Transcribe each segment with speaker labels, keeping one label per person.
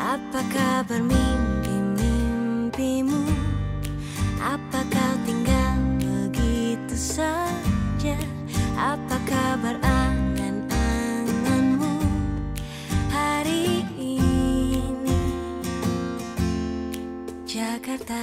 Speaker 1: Apa kabar mimpi-mimpimu? Apa kau tinggal begitu saja? Apa kabar angan-anganmu hari ini? Jakarta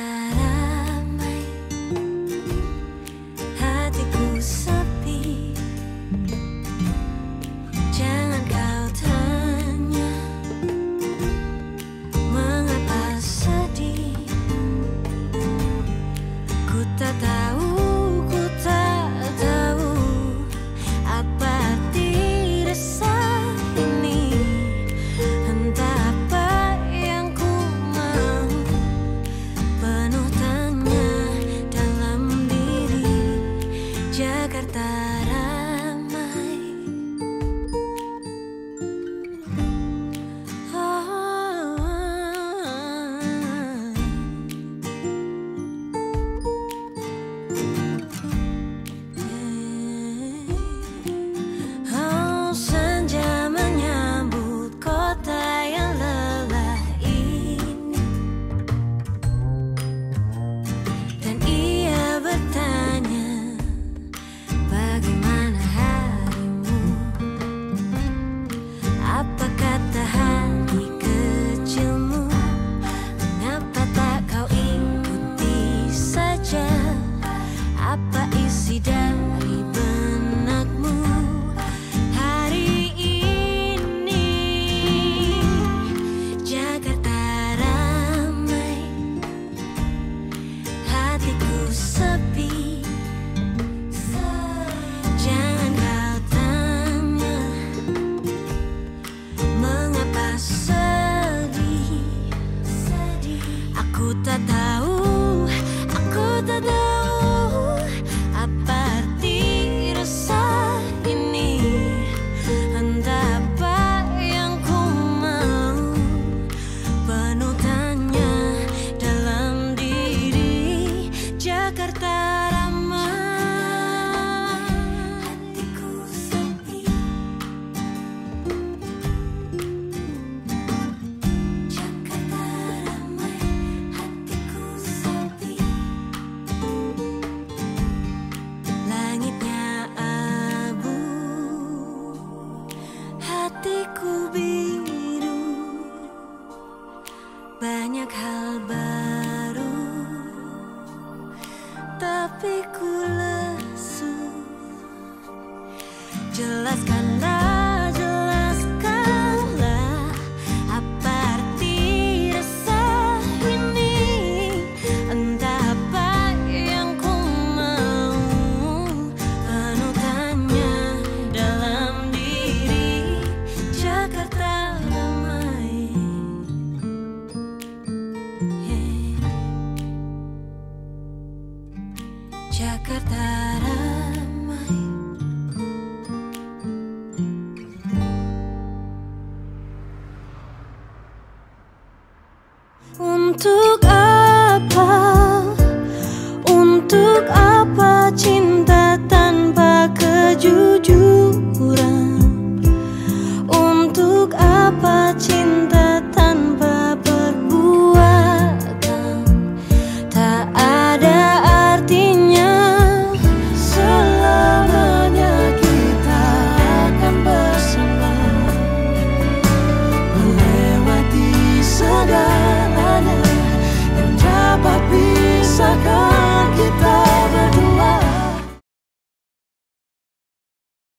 Speaker 1: tutta da Banyak hal baru Tapi ku lesu. Jelaskanlah apa cinta